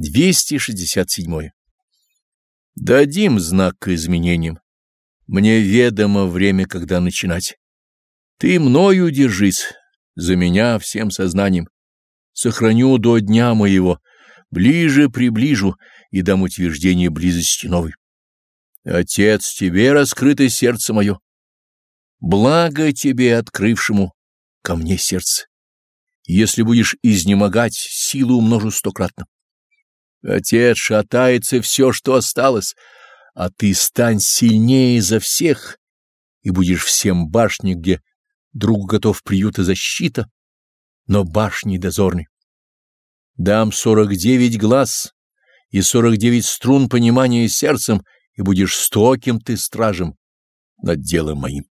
267. Дадим знак к изменениям. Мне ведомо время, когда начинать. Ты мною держись, за меня всем сознанием. Сохраню до дня моего, ближе приближу и дам утверждение близости новой. Отец, тебе раскрыто сердце мое. Благо тебе, открывшему ко мне сердце. Если будешь изнемогать, силу умножу стократно. Отец, шатается все, что осталось, а ты стань сильнее за всех и будешь всем башней, где другу готов приют и защита, но башней дозорной. Дам сорок девять глаз и сорок девять струн понимания сердцем, и будешь стоким ты стражем над делом моим.